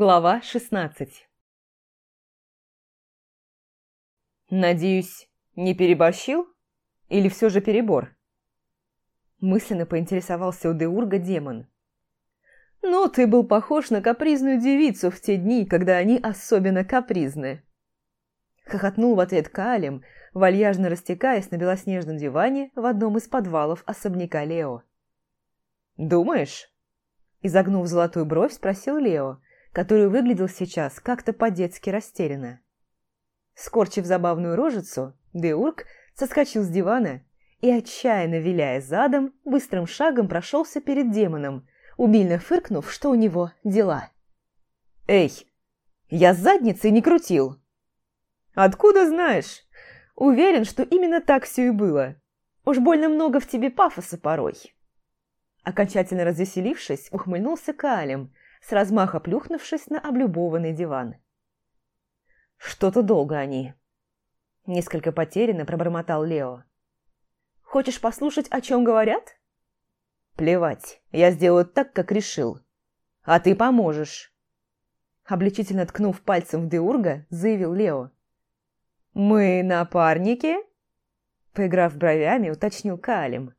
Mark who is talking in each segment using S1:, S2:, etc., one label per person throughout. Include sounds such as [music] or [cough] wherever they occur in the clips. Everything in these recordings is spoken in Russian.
S1: Глава 16 «Надеюсь, не переборщил? Или все же перебор?» Мысленно поинтересовался у Деурга демон. «Ну, ты был похож на капризную девицу в те дни, когда они особенно капризны». Хохотнул в ответ Калим, вальяжно растекаясь на белоснежном диване в одном из подвалов особняка Лео. «Думаешь?» Изогнув золотую бровь, спросил Лео, который выглядел сейчас как-то по-детски растерянно. Скорчив забавную рожицу, Деург соскочил с дивана и, отчаянно виляя задом, быстрым шагом прошелся перед демоном, умильно фыркнув, что у него дела. «Эй, я задницей не крутил!» «Откуда знаешь?» «Уверен, что именно так все и было. Уж больно много в тебе пафоса порой». Окончательно развеселившись, ухмыльнулся Калем, с размаха плюхнувшись на облюбованный диван. «Что-то долго они». Несколько потерянно пробормотал Лео. «Хочешь послушать, о чем говорят?» «Плевать, я сделаю так, как решил. А ты поможешь». Обличительно ткнув пальцем в Деурга, заявил Лео. «Мы напарники?» Поиграв бровями, уточнил Калим.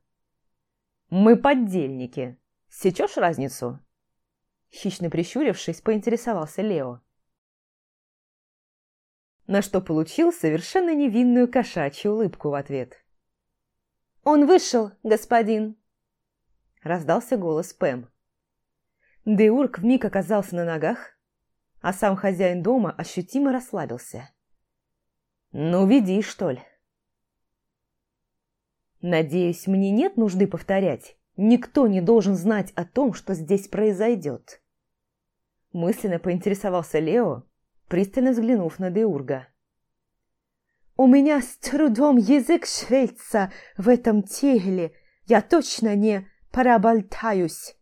S1: «Мы поддельники. Сечешь разницу?» Хищно прищурившись, поинтересовался Лео. На что получил совершенно невинную кошачью улыбку в ответ. «Он вышел, господин!» Раздался голос Пэм. Деурк вмиг оказался на ногах, а сам хозяин дома ощутимо расслабился. «Ну, веди, что ли!» Надеюсь, мне нет нужды повторять. Никто не должен знать о том, что здесь произойдет. Мысленно поинтересовался Лео, пристально взглянув на Деурга. «У меня с трудом язык швельца в этом теле. Я точно не проболтаюсь!»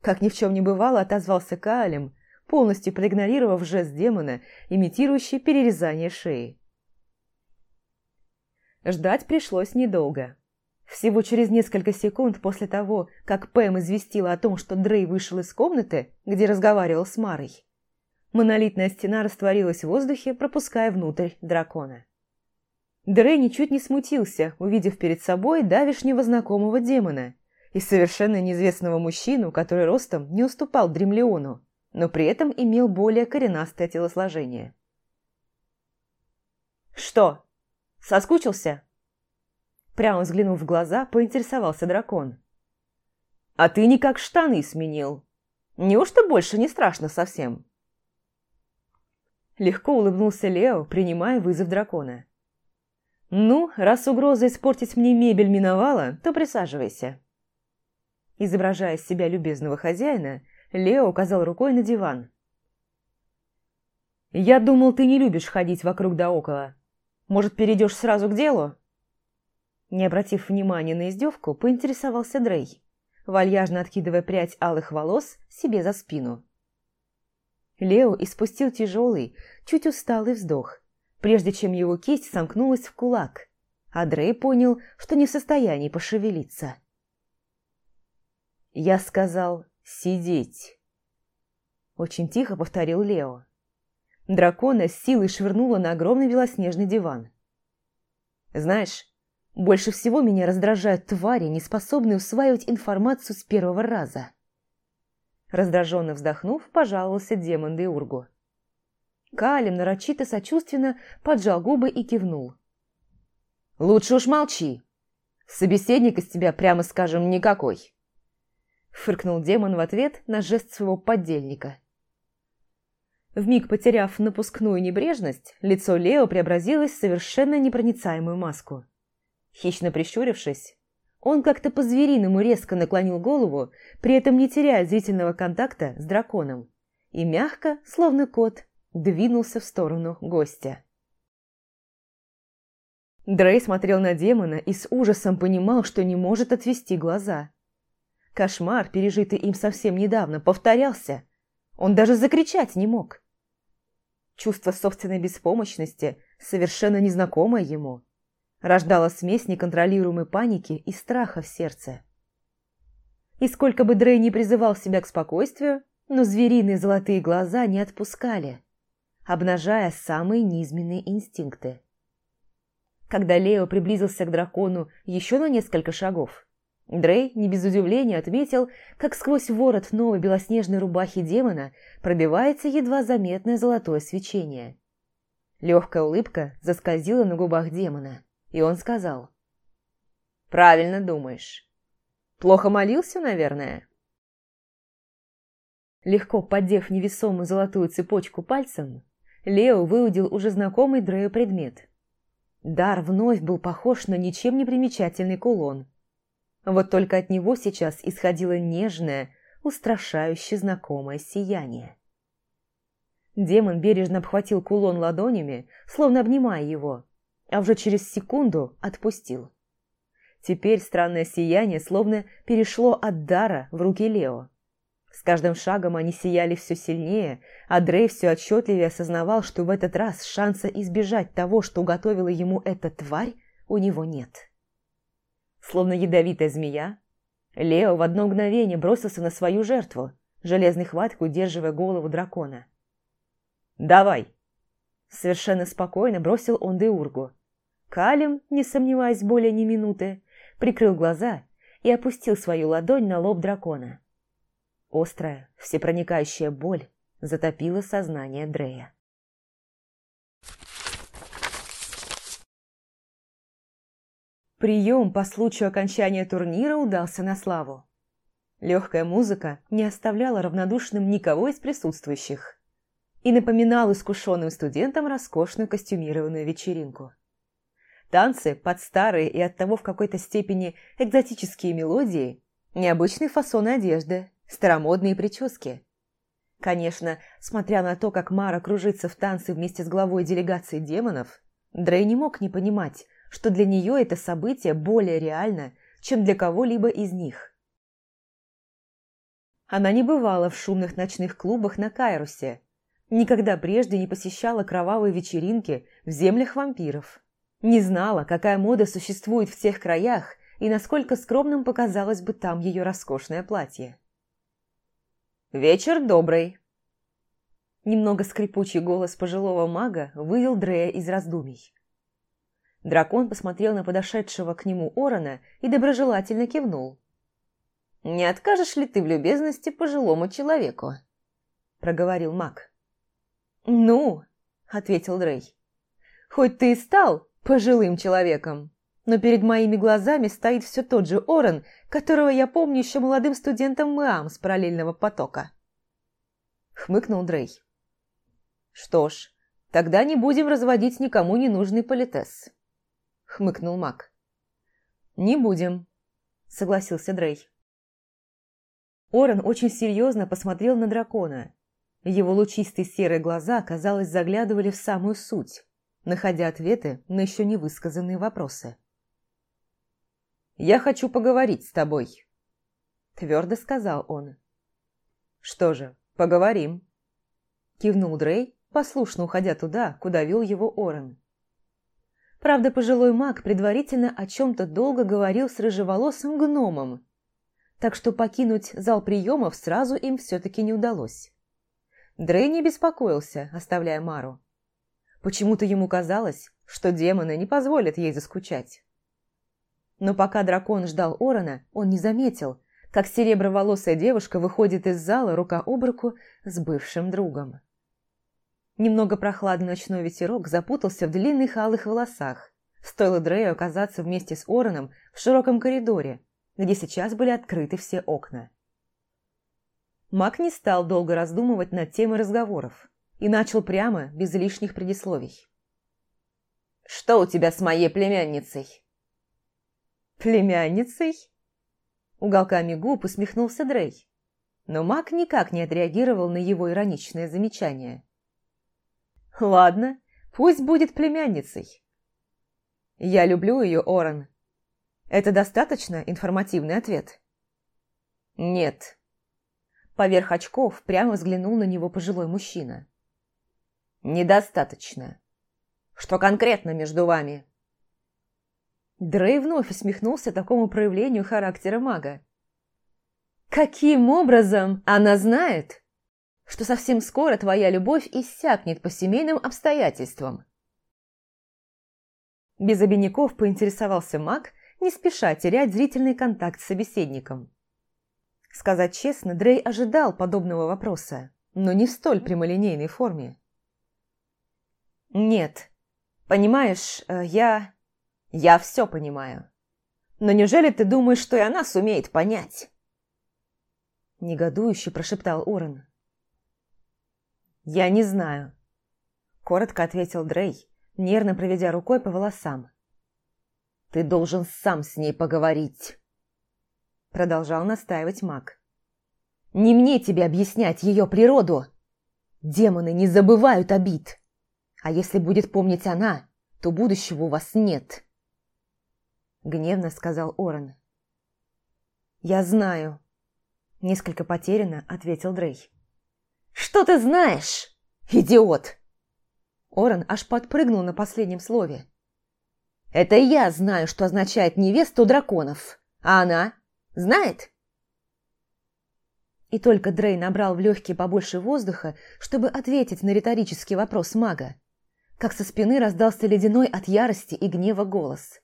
S1: Как ни в чем не бывало, отозвался Каалем, полностью проигнорировав жест демона, имитирующий перерезание шеи. Ждать пришлось недолго. Всего через несколько секунд после того, как Пэм известила о том, что Дрей вышел из комнаты, где разговаривал с Марой, монолитная стена растворилась в воздухе, пропуская внутрь дракона. Дрей ничуть не смутился, увидев перед собой давишнего знакомого демона и совершенно неизвестного мужчину, который ростом не уступал Дремлеону, но при этом имел более коренастое телосложение. «Что?» Соскучился?» Прямо взглянув в глаза, поинтересовался дракон. «А ты никак штаны сменил. Неужто больше не страшно совсем?» Легко улыбнулся Лео, принимая вызов дракона. «Ну, раз угроза испортить мне мебель миновала, то присаживайся». Изображая из себя любезного хозяина, Лео указал рукой на диван. «Я думал, ты не любишь ходить вокруг да около. Может, перейдешь сразу к делу?» Не обратив внимания на издевку, поинтересовался Дрей, вальяжно откидывая прядь алых волос себе за спину. Лео испустил тяжелый, чуть усталый вздох, прежде чем его кисть сомкнулась в кулак, а Дрей понял, что не в состоянии пошевелиться. «Я сказал сидеть», – очень тихо повторил Лео. Дракона с силой швырнула на огромный белоснежный диван. «Знаешь, больше всего меня раздражают твари, не способные усваивать информацию с первого раза». Раздраженно вздохнув, пожаловался демон Деургу. Калим нарочито сочувственно поджал губы и кивнул. «Лучше уж молчи. Собеседник из тебя, прямо скажем, никакой». Фыркнул демон в ответ на жест своего подельника. Вмиг потеряв напускную небрежность, лицо Лео преобразилось в совершенно непроницаемую маску. Хищно прищурившись, он как-то по-звериному резко наклонил голову, при этом не теряя зрительного контакта с драконом, и мягко, словно кот, двинулся в сторону гостя. Дрей смотрел на демона и с ужасом понимал, что не может отвести глаза. Кошмар, пережитый им совсем недавно, повторялся. Он даже закричать не мог. Чувство собственной беспомощности, совершенно незнакомое ему, рождало смесь неконтролируемой паники и страха в сердце. И сколько бы Дрей не призывал себя к спокойствию, но звериные золотые глаза не отпускали, обнажая самые низменные инстинкты. Когда Лео приблизился к дракону еще на несколько шагов, Дрей не без удивления отметил, как сквозь ворот новой белоснежной рубахи демона пробивается едва заметное золотое свечение. Легкая улыбка заскользила на губах демона, и он сказал. «Правильно думаешь. Плохо молился, наверное?» Легко поддев невесомую золотую цепочку пальцем, Лео выудил уже знакомый Дрею предмет. Дар вновь был похож на ничем не примечательный кулон – вот только от него сейчас исходило нежное, устрашающе знакомое сияние. Демон бережно обхватил кулон ладонями, словно обнимая его, а уже через секунду отпустил. Теперь странное сияние словно перешло от дара в руки Лео. С каждым шагом они сияли все сильнее, а Дрей все отчетливее осознавал, что в этот раз шанса избежать того, что уготовила ему эта тварь, у него нет. Словно ядовитая змея, Лео в одно мгновение бросился на свою жертву, железной хваткой удерживая голову дракона. «Давай!» Совершенно спокойно бросил он Деургу. Калим, не сомневаясь более ни минуты, прикрыл глаза и опустил свою ладонь на лоб дракона. Острая, всепроникающая боль затопила сознание Дрея. Прием по случаю окончания турнира удался на славу. Легкая музыка не оставляла равнодушным никого из присутствующих и напоминала искушенным студентам роскошную костюмированную вечеринку. Танцы под старые и оттого в какой-то степени экзотические мелодии, необычные фасоны одежды, старомодные прически. Конечно, смотря на то, как Мара кружится в танце вместе с главой делегации демонов, Дрей не мог не понимать, что для нее это событие более реально, чем для кого-либо из них. Она не бывала в шумных ночных клубах на Кайрусе, никогда прежде не посещала кровавые вечеринки в землях вампиров, не знала, какая мода существует в тех краях и насколько скромным показалось бы там ее роскошное платье. «Вечер добрый!» Немного скрипучий голос пожилого мага вывел Дрея из раздумий. Дракон посмотрел на подошедшего к нему Орона и доброжелательно кивнул. «Не откажешь ли ты в любезности пожилому человеку?» – проговорил маг. «Ну», – ответил Дрей, – «хоть ты и стал пожилым человеком, но перед моими глазами стоит все тот же Орон, которого я помню еще молодым студентом МААМ с параллельного потока». Хмыкнул Дрей. «Что ж, тогда не будем разводить никому ненужный политес» хмыкнул маг. «Не будем», – согласился Дрей. Орен очень серьезно посмотрел на дракона. Его лучистые серые глаза, казалось, заглядывали в самую суть, находя ответы на еще не высказанные вопросы. «Я хочу поговорить с тобой», – твердо сказал он. «Что же, поговорим», – кивнул Дрей, послушно уходя туда, куда вел его Орен. Правда, пожилой маг предварительно о чем-то долго говорил с рыжеволосым гномом, так что покинуть зал приемов сразу им все-таки не удалось. Дрей не беспокоился, оставляя Мару. Почему-то ему казалось, что демоны не позволят ей заскучать. Но пока дракон ждал Орона, он не заметил, как сереброволосая девушка выходит из зала рука об руку с бывшим другом. Немного прохладный ночной ветерок запутался в длинных алых волосах. Стоило Дрею оказаться вместе с Ороном в широком коридоре, где сейчас были открыты все окна. Мак не стал долго раздумывать над темой разговоров и начал прямо, без лишних предисловий. «Что у тебя с моей племянницей?» «Племянницей?» Уголками губ усмехнулся Дрей, но Мак никак не отреагировал на его ироничное замечание. Ладно, пусть будет племянницей. Я люблю ее, Оран. Это достаточно информативный ответ? Нет. Поверх очков прямо взглянул на него пожилой мужчина. Недостаточно. Что конкретно между вами? Дрей вновь усмехнулся такому проявлению характера мага. Каким образом она знает, что совсем скоро твоя любовь иссякнет по семейным обстоятельствам. Без обиняков поинтересовался маг, не спеша терять зрительный контакт с собеседником. Сказать честно, Дрей ожидал подобного вопроса, но не в столь прямолинейной форме. «Нет, понимаешь, э, я... я все понимаю. Но неужели ты думаешь, что и она сумеет понять?» Негодующе прошептал Орен. «Я не знаю», – коротко ответил Дрей, нервно проведя рукой по волосам. «Ты должен сам с ней поговорить», – продолжал настаивать маг. «Не мне тебе объяснять ее природу. Демоны не забывают обид. А если будет помнить она, то будущего у вас нет», – гневно сказал Орен. «Я знаю», – несколько потерянно ответил Дрей. «Что ты знаешь, идиот?» Оран аж подпрыгнул на последнем слове. «Это я знаю, что означает невесту драконов, а она знает?» И только Дрей набрал в легкие побольше воздуха, чтобы ответить на риторический вопрос мага, как со спины раздался ледяной от ярости и гнева голос.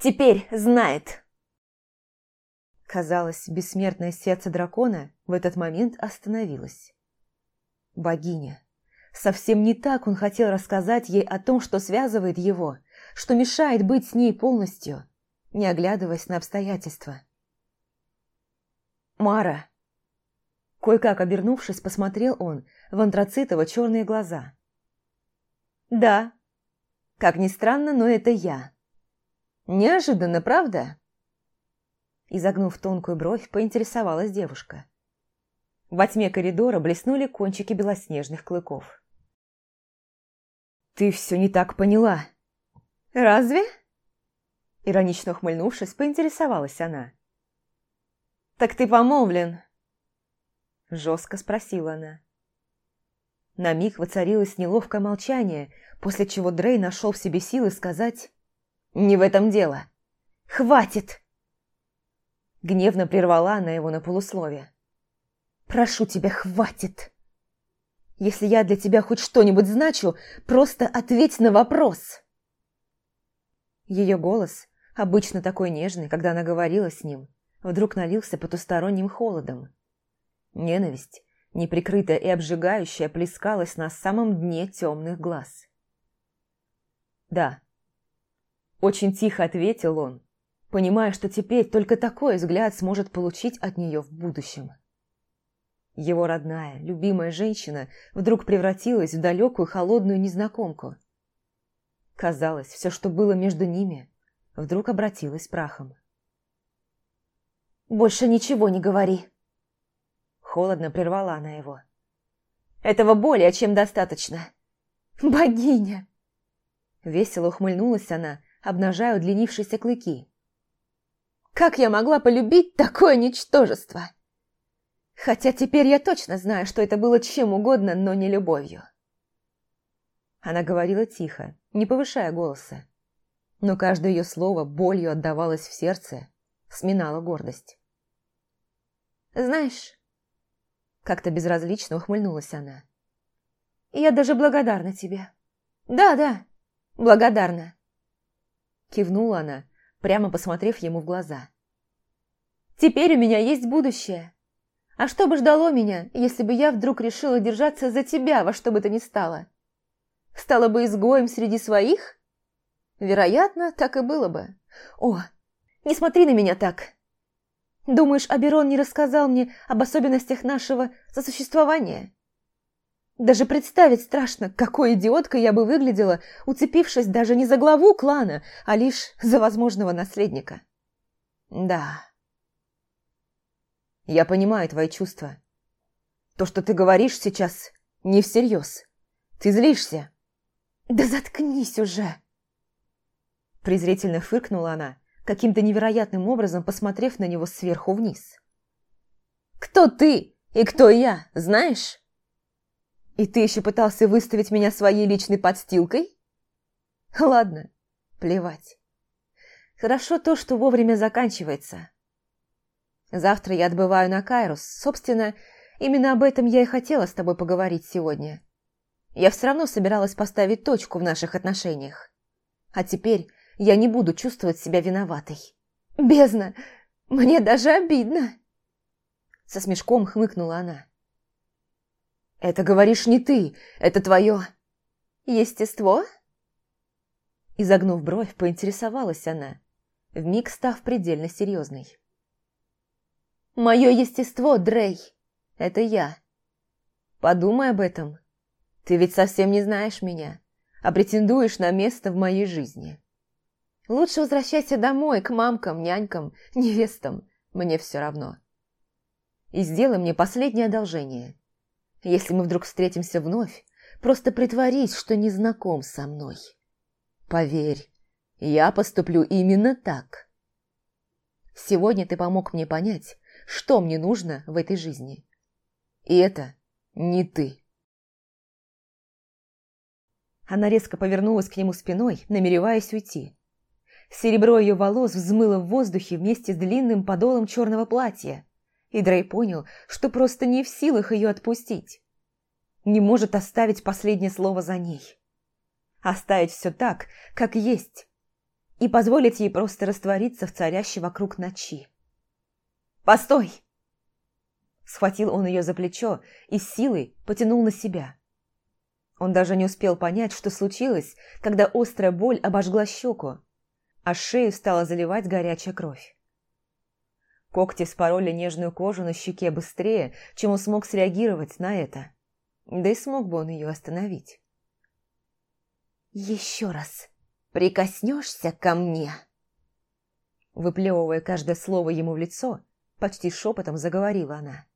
S1: «Теперь знает!» Казалось, бессмертное сердце дракона в этот момент остановилось. Богиня. Совсем не так он хотел рассказать ей о том, что связывает его, что мешает быть с ней полностью, не оглядываясь на обстоятельства. «Мара!» Кое-как обернувшись, посмотрел он в антрацитово-черные глаза. «Да. Как ни странно, но это я. Неожиданно, правда?» Изогнув тонкую бровь, поинтересовалась девушка. Во тьме коридора блеснули кончики белоснежных клыков. «Ты все не так поняла». «Разве?» Иронично ухмыльнувшись, поинтересовалась она. «Так ты помолвлен?» Жестко спросила она. На миг воцарилось неловкое молчание, после чего Дрей нашел в себе силы сказать «Не в этом дело! Хватит!» Гневно прервала она его на полусловие. «Прошу тебя, хватит! Если я для тебя хоть что-нибудь значу, просто ответь на вопрос!» Ее голос, обычно такой нежный, когда она говорила с ним, вдруг налился потусторонним холодом. Ненависть, неприкрытая и обжигающая, плескалась на самом дне темных глаз. «Да». Очень тихо ответил он, понимая, что теперь только такой взгляд сможет получить от нее в будущем. Его родная, любимая женщина вдруг превратилась в далекую холодную незнакомку. Казалось, все, что было между ними, вдруг обратилось прахом. «Больше ничего не говори!» Холодно прервала она его. «Этого более чем достаточно!» «Богиня!» Весело ухмыльнулась она, обнажая удлинившиеся клыки. Как я могла полюбить такое ничтожество? Хотя теперь я точно знаю, что это было чем угодно, но не любовью. Она говорила тихо, не повышая голоса. Но каждое ее слово болью отдавалось в сердце, сминала гордость. «Знаешь...» Как-то безразлично ухмыльнулась она. «Я даже благодарна тебе. Да-да, благодарна». Кивнула она, прямо посмотрев ему в глаза. «Теперь у меня есть будущее. А что бы ждало меня, если бы я вдруг решила держаться за тебя во что бы то ни стало? Стала бы изгоем среди своих? Вероятно, так и было бы. О, не смотри на меня так!» Думаешь, Аберон не рассказал мне об особенностях нашего сосуществования? Даже представить страшно, какой идиоткой я бы выглядела, уцепившись даже не за главу клана, а лишь за возможного наследника. Да. Я понимаю твои чувства. То, что ты говоришь сейчас, не всерьез. Ты злишься. Да заткнись уже! Презрительно фыркнула она, каким-то невероятным образом посмотрев на него сверху вниз. «Кто ты и кто я, знаешь?» И ты еще пытался выставить меня своей личной подстилкой? Ладно, плевать. Хорошо то, что вовремя заканчивается. Завтра я отбываю на Кайрус. Собственно, Именно об этом я и хотела с тобой поговорить сегодня. Я все равно собиралась поставить точку в наших отношениях. А теперь я не буду чувствовать себя виноватой. Бездна, мне даже обидно. Со смешком хмыкнула она. Это говоришь не ты, это твое... Естество? Изогнув бровь, поинтересовалась она, вмиг став предельно серьезной. «Мое естество, Дрей, это я. Подумай об этом. Ты ведь совсем не знаешь меня, а претендуешь на место в моей жизни. Лучше возвращайся домой, к мамкам, нянькам, невестам, мне все равно. И сделай мне последнее одолжение. Если мы вдруг встретимся вновь, просто притворись, что не знаком со мной. Поверь, я поступлю именно так. Сегодня ты помог мне понять, что мне нужно в этой жизни. И это не ты. Она резко повернулась к нему спиной, намереваясь уйти. Серебро ее волос взмыло в воздухе вместе с длинным подолом черного платья, и Дрей понял, что просто не в силах ее отпустить. Не может оставить последнее слово за ней. Оставить все так, как есть, и позволить ей просто раствориться в царящей вокруг ночи. «Постой!» Схватил он ее за плечо и силой потянул на себя. Он даже не успел понять, что случилось, когда острая боль обожгла щеку, а шею стала заливать горячая кровь. Когти спороли нежную кожу на щеке быстрее, чем он смог среагировать на это. Да и смог бы он ее остановить. «Еще раз прикоснешься ко мне!» Выплевывая каждое слово ему в лицо, почти шепотом заговорила она.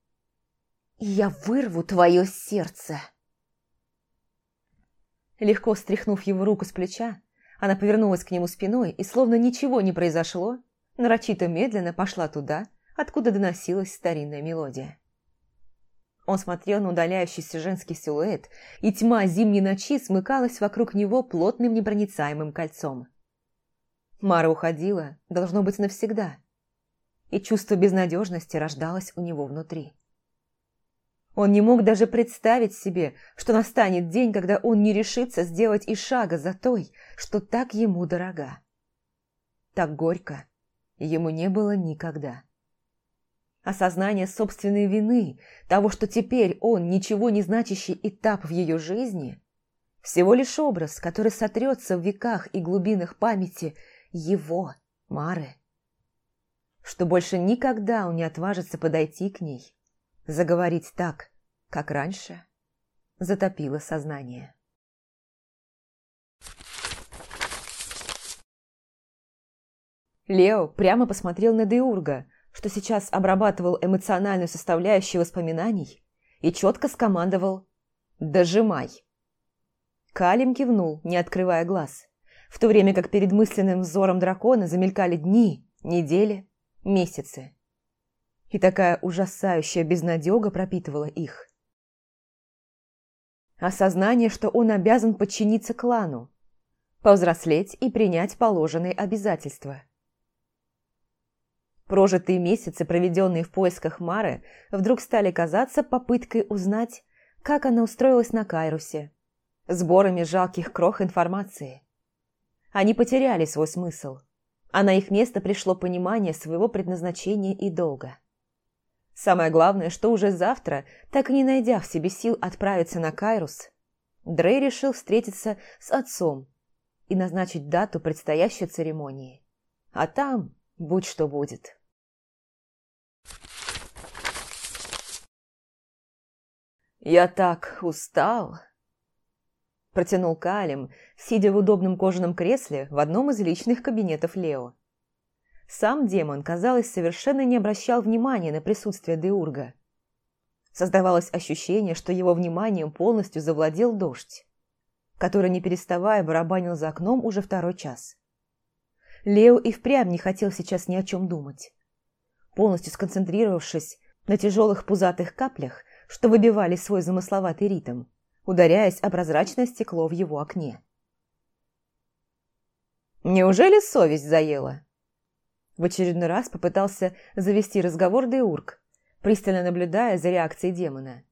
S1: «Я вырву твое сердце!» Легко стряхнув его руку с плеча, она повернулась к нему спиной и, словно ничего не произошло, нарочито медленно пошла туда, откуда доносилась старинная мелодия. Он смотрел на удаляющийся женский силуэт, и тьма зимней ночи смыкалась вокруг него плотным непроницаемым кольцом. Мара уходила, должно быть, навсегда, и чувство безнадежности рождалось у него внутри. Он не мог даже представить себе, что настанет день, когда он не решится сделать и шага за той, что так ему дорога. Так горько ему не было никогда. Осознание собственной вины, того, что теперь он ничего не значащий этап в ее жизни, всего лишь образ, который сотрется в веках и глубинах памяти его, Мары. Что больше никогда он не отважится подойти к ней, заговорить так, как раньше, затопило сознание. Лео прямо посмотрел на Деурга, что сейчас обрабатывал эмоциональную составляющую воспоминаний и четко скомандовал «Дожимай». Калим кивнул, не открывая глаз, в то время как перед мысленным взором дракона замелькали дни, недели, месяцы. И такая ужасающая безнадега пропитывала их. Осознание, что он обязан подчиниться клану, повзрослеть и принять положенные обязательства – Прожитые месяцы, проведенные в поисках Мары, вдруг стали казаться попыткой узнать, как она устроилась на Кайрусе, сборами жалких крох информации. Они потеряли свой смысл, а на их место пришло понимание своего предназначения и долга. Самое главное, что уже завтра, так и не найдя в себе сил отправиться на Кайрус, Дрей решил встретиться с отцом и назначить дату предстоящей церемонии. А там будь что будет. «Я так устал!» Протянул Калим, сидя в удобном кожаном кресле в одном из личных кабинетов Лео. Сам демон, казалось, совершенно не обращал внимания на присутствие Деурга. Создавалось ощущение, что его вниманием полностью завладел дождь, который, не переставая, барабанил за окном уже второй час. Лео и впрямь не хотел сейчас ни о чем думать. Полностью сконцентрировавшись на тяжелых пузатых каплях, что выбивали свой замысловатый ритм, ударяясь о прозрачное стекло в его окне. «Неужели совесть заела?» В очередной раз попытался завести разговор Деург, пристально наблюдая за реакцией демона.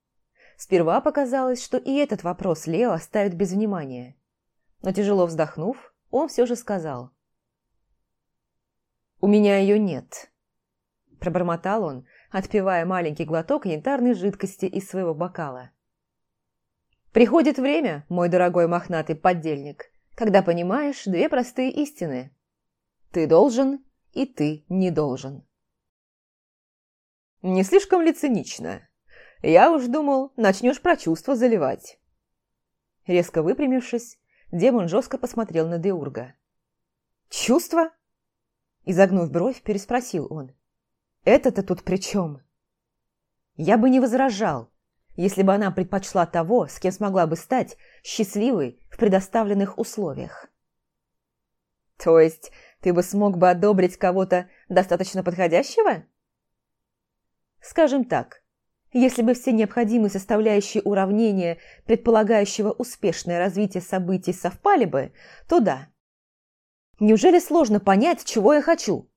S1: Сперва показалось, что и этот вопрос Лео оставит без внимания. Но тяжело вздохнув, он все же сказал. «У меня ее нет», – пробормотал он, отпивая маленький глоток янтарной жидкости из своего бокала. «Приходит время, мой дорогой мохнатый поддельник, когда понимаешь две простые истины. Ты должен, и ты не должен». «Не слишком ли? Я уж думал, начнешь про чувства заливать». Резко выпрямившись, демон жестко посмотрел на Деурга. «Чувства?» Изогнув бровь, переспросил он. «Это-то тут при чем?» Я бы не возражал, если бы она предпочла того, с кем смогла бы стать счастливой в предоставленных условиях. То есть ты бы смог бы одобрить кого-то достаточно подходящего? Скажем так, если бы все необходимые составляющие уравнения, предполагающего успешное развитие событий, совпали бы, то да. Неужели сложно понять, чего я хочу?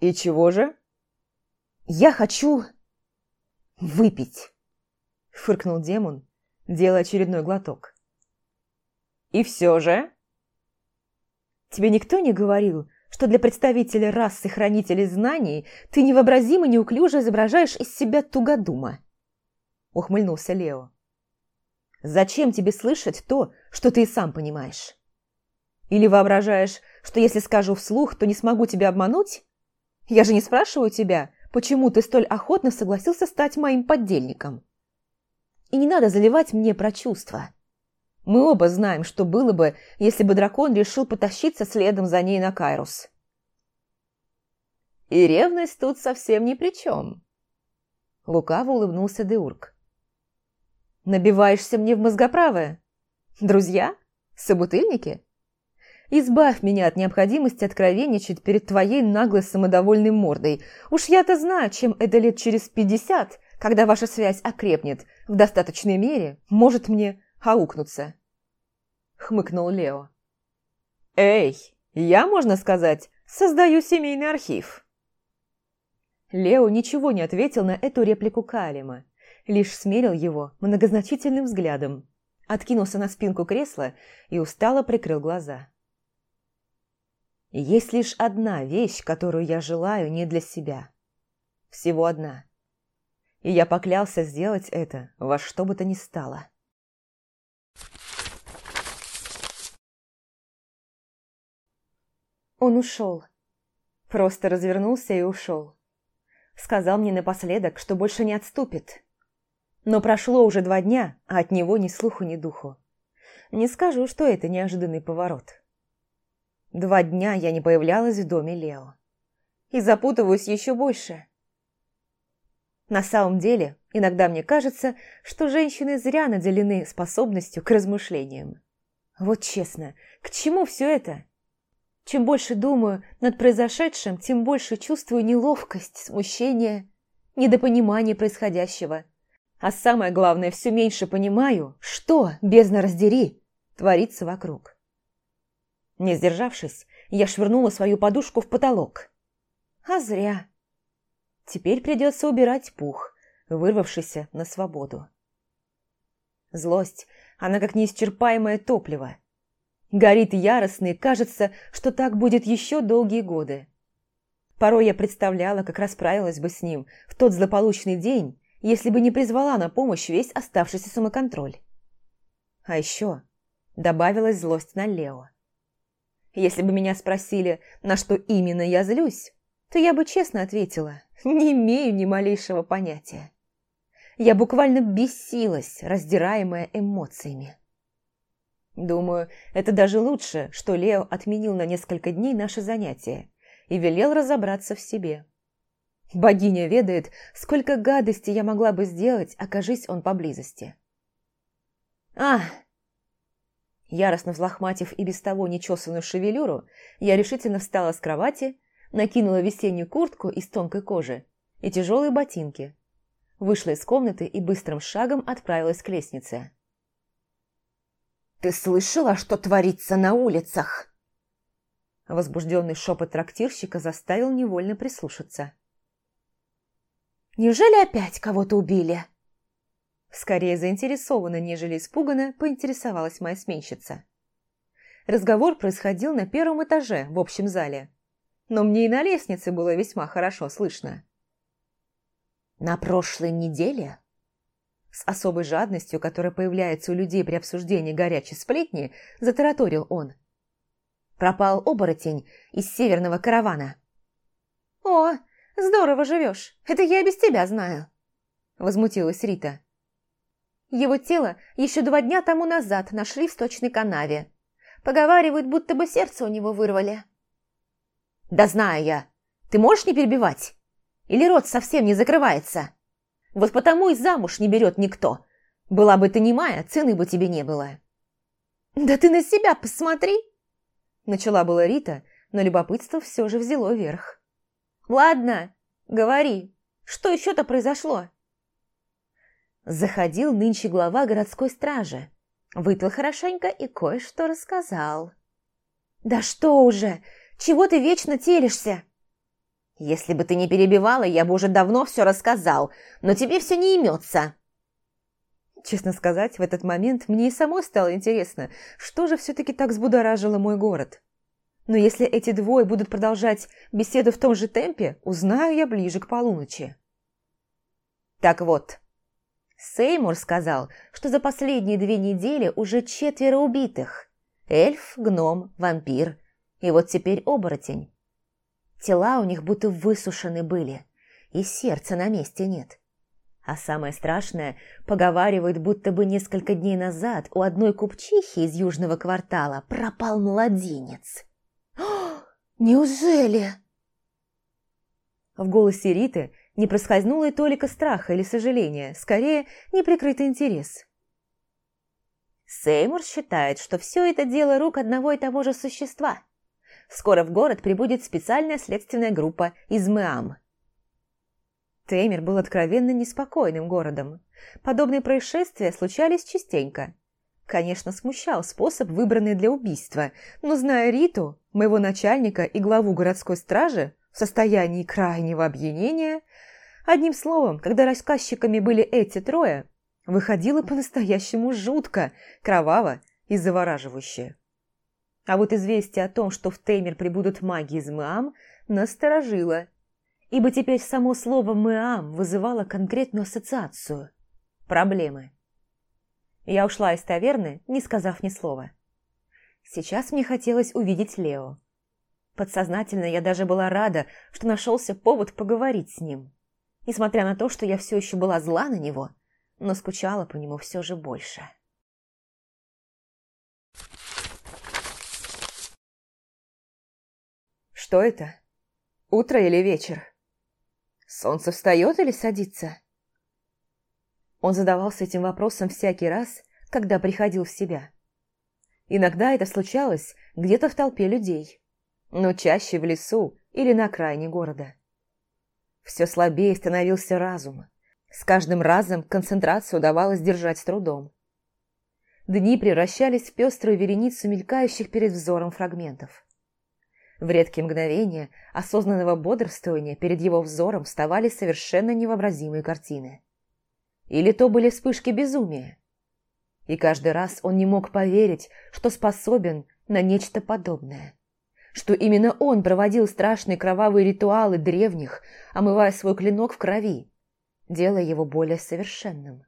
S1: И чего же? Я хочу выпить, фыркнул демон, делая очередной глоток. И все же? Тебе никто не говорил, что для представителя расы хранителей знаний ты невообразимо неуклюже изображаешь из себя тугодума? Ухмыльнулся Лео. Зачем тебе слышать то, что ты и сам понимаешь? Или воображаешь, что если скажу вслух, то не смогу тебя обмануть? Я же не спрашиваю тебя, почему ты столь охотно согласился стать моим поддельником. И не надо заливать мне про чувства. Мы оба знаем, что было бы, если бы дракон решил потащиться следом за ней на Кайрус. И ревность тут совсем ни при чем. Лукаво улыбнулся Деург. Набиваешься мне в мозгоправое? Друзья? Собутыльники? Избавь меня от необходимости откровенничать перед твоей наглой самодовольной мордой. Уж я-то знаю, чем это лет через пятьдесят, когда ваша связь окрепнет, в достаточной мере, может мне аукнуться. Хмыкнул Лео. Эй, я, можно сказать, создаю семейный архив. Лео ничего не ответил на эту реплику Калима, лишь смерил его многозначительным взглядом, откинулся на спинку кресла и устало прикрыл глаза. Есть лишь одна вещь, которую я желаю не для себя. Всего одна. И я поклялся сделать это во что бы то ни стало. Он ушел. Просто развернулся и ушел. Сказал мне напоследок, что больше не отступит. Но прошло уже два дня, а от него ни слуху, ни духу. Не скажу, что это неожиданный поворот. Два дня я не появлялась в доме Лео. И запутываюсь еще больше. На самом деле, иногда мне кажется, что женщины зря наделены способностью к размышлениям. Вот честно, к чему все это? Чем больше думаю над произошедшим, тем больше чувствую неловкость, смущение, недопонимание происходящего. А самое главное, все меньше понимаю, что, бездна раздери, творится вокруг. Не сдержавшись, я швырнула свою подушку в потолок. А зря. Теперь придется убирать пух, вырвавшийся на свободу. Злость, она как неисчерпаемое топливо. Горит яростно и кажется, что так будет еще долгие годы. Порой я представляла, как расправилась бы с ним в тот злополучный день, если бы не призвала на помощь весь оставшийся самоконтроль. А еще добавилась злость на Лео. Если бы меня спросили, на что именно я злюсь, то я бы честно ответила, не имею ни малейшего понятия. Я буквально бесилась, раздираемая эмоциями. Думаю, это даже лучше, что Лео отменил на несколько дней наше занятие и велел разобраться в себе. Богиня ведает, сколько гадости я могла бы сделать, окажись он поблизости. А, Яростно взлохматив и без того нечесанную шевелюру, я решительно встала с кровати, накинула весеннюю куртку из тонкой кожи и тяжелые ботинки, вышла из комнаты и быстрым шагом отправилась к лестнице. «Ты слышала, что творится на улицах?» Возбужденный шепот трактирщика заставил невольно прислушаться.
S2: Неужели опять кого-то убили?»
S1: Скорее заинтересованно, нежели испуганно, поинтересовалась моя сменщица. Разговор происходил на первом этаже в общем зале, но мне и на лестнице было весьма хорошо слышно.
S2: «На прошлой неделе?»
S1: С особой жадностью, которая появляется у людей при обсуждении горячей сплетни, затараторил он.
S2: «Пропал оборотень из северного каравана».
S1: «О, здорово живешь, это я без тебя знаю», – возмутилась Рита.
S2: Его тело еще два дня тому назад нашли в сточной канаве. Поговаривают, будто бы сердце у него вырвали. «Да знаю я. Ты можешь не перебивать? Или рот совсем не закрывается? Вот потому и замуж не берет никто. Была бы ты немая, цены бы тебе не было».
S1: «Да ты на себя посмотри!» Начала была Рита, но любопытство все же взяло верх.
S2: «Ладно, говори, что еще-то произошло?» Заходил нынче глава городской стражи. Выпил хорошенько и кое-что рассказал. «Да что уже! Чего ты вечно телишься?» «Если бы ты не перебивала, я бы уже давно все рассказал, но тебе все не имется».
S1: Честно сказать, в этот момент мне и самой стало интересно, что же все-таки так взбудоражило мой город. Но если эти двое будут продолжать беседу в том же темпе, узнаю я ближе к полуночи.
S2: Так вот, Сеймур сказал, что за последние две недели уже четверо убитых. Эльф, гном, вампир и вот теперь оборотень. Тела у них будто высушены были, и сердца на месте нет. А самое страшное, поговаривают, будто бы несколько дней назад у одной купчихи из южного квартала пропал младенец. [gasps] «Неужели?»
S1: В голосе Риты не проскользнуло и толика страха или сожаления, скорее, неприкрытый интерес.
S2: Сеймур считает, что все это дело рук одного и того же существа. Скоро в город прибудет специальная следственная группа из МЭАМ.
S1: Теймер был откровенно неспокойным городом. Подобные происшествия случались частенько. Конечно, смущал способ, выбранный для убийства, но, зная Риту, моего начальника и главу городской стражи, в состоянии крайнего опьянения, одним словом, когда рассказчиками были эти трое, выходило по-настоящему жутко, кроваво и завораживающе. А вот известие о том, что в Теймер прибудут маги из Мэам, насторожило, ибо теперь само слово «Мэам» вызывало конкретную ассоциацию – проблемы. Я ушла из таверны, не сказав ни слова. Сейчас мне хотелось увидеть Лео. Подсознательно я даже была рада, что нашелся повод поговорить с ним. Несмотря на то, что я все еще была зла на него, но скучала по нему все же больше. Что это? Утро или вечер? Солнце встает или садится? Он задавался этим вопросом всякий раз, когда приходил в себя. Иногда это случалось где-то в толпе людей но чаще в лесу или на окраине города. Все слабее становился разум. С каждым разом концентрацию удавалось держать с трудом. Дни превращались в пеструю вереницу мелькающих перед взором фрагментов. В редкие мгновения осознанного бодрствования перед его взором вставали совершенно невообразимые картины. Или то были вспышки безумия. И каждый раз он не мог поверить, что способен на нечто подобное что именно он проводил страшные кровавые ритуалы древних, омывая свой клинок в крови, делая его более совершенным,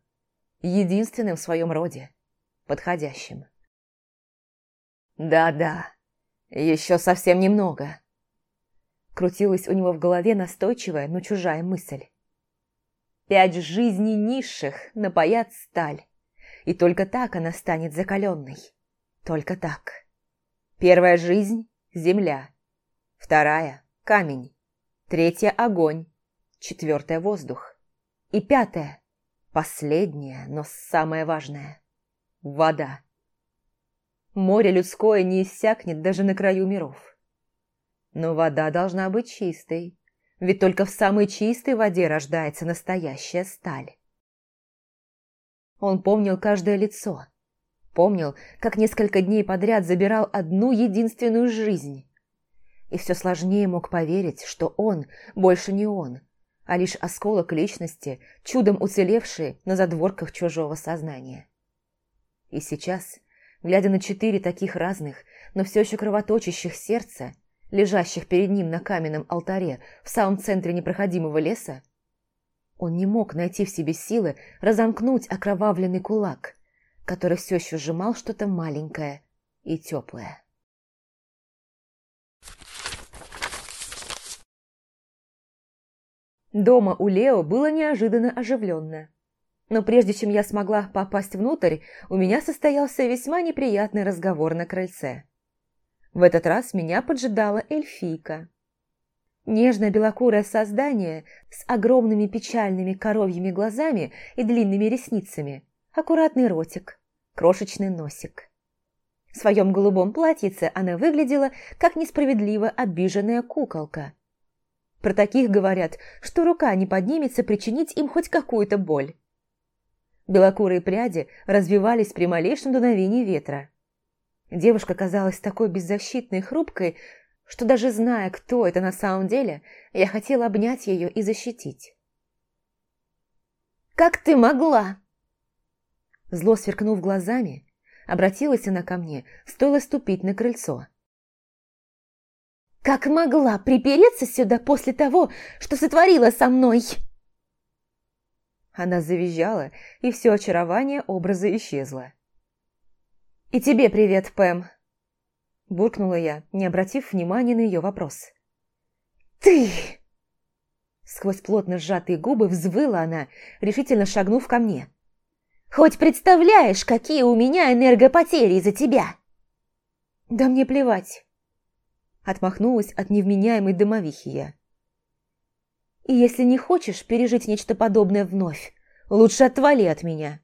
S1: единственным в своем роде, подходящим. «Да-да, еще совсем немного», — крутилась у него в голове настойчивая, но чужая мысль. «Пять жизней низших напоят сталь, и только так она станет закаленной, только так. Первая жизнь земля. Вторая – камень. Третья – огонь. Четвертая – воздух. И пятая – последняя, но самое важное – вода. Море людское не иссякнет даже на краю миров. Но вода должна быть чистой, ведь только в самой чистой воде рождается настоящая сталь. Он помнил каждое лицо – Помнил, как несколько дней подряд забирал одну единственную жизнь. И все сложнее мог поверить, что он больше не он,
S2: а лишь осколок личности, чудом уцелевший на задворках чужого сознания. И сейчас, глядя на четыре таких разных, но все еще кровоточащих сердца, лежащих перед ним на каменном алтаре в самом центре непроходимого леса, он не мог найти в себе силы разомкнуть окровавленный кулак, который все еще сжимал что-то маленькое и теплое. Дома у Лео было неожиданно оживленно. Но прежде чем я смогла попасть внутрь, у меня состоялся весьма неприятный разговор на крыльце. В этот раз меня поджидала эльфийка. Нежное белокурое создание с огромными печальными коровьими глазами и длинными ресницами, аккуратный ротик, крошечный носик. В своем голубом платьице она выглядела, как несправедливо обиженная куколка – про таких говорят, что рука не поднимется причинить им хоть какую-то боль. Белокурые пряди развивались при малейшем дуновении ветра. Девушка казалась такой беззащитной и хрупкой, что даже зная, кто это на самом деле, я хотела обнять ее и защитить. «Как ты могла?» Зло сверкнув глазами, обратилась она ко мне, стоило ступить на крыльцо. Как могла припереться сюда после того, что сотворила со мной?» Она завизжала, и все очарование образа исчезло. «И тебе привет, Пэм!» Буркнула я, не обратив внимания на ее вопрос. «Ты!» Сквозь плотно сжатые губы взвыла она, решительно шагнув ко мне. «Хоть представляешь, какие у меня энергопотери из-за тебя!» «Да мне плевать!» Отмахнулась от невменяемой домовихи я. И если не хочешь пережить нечто подобное вновь, лучше отвали от меня.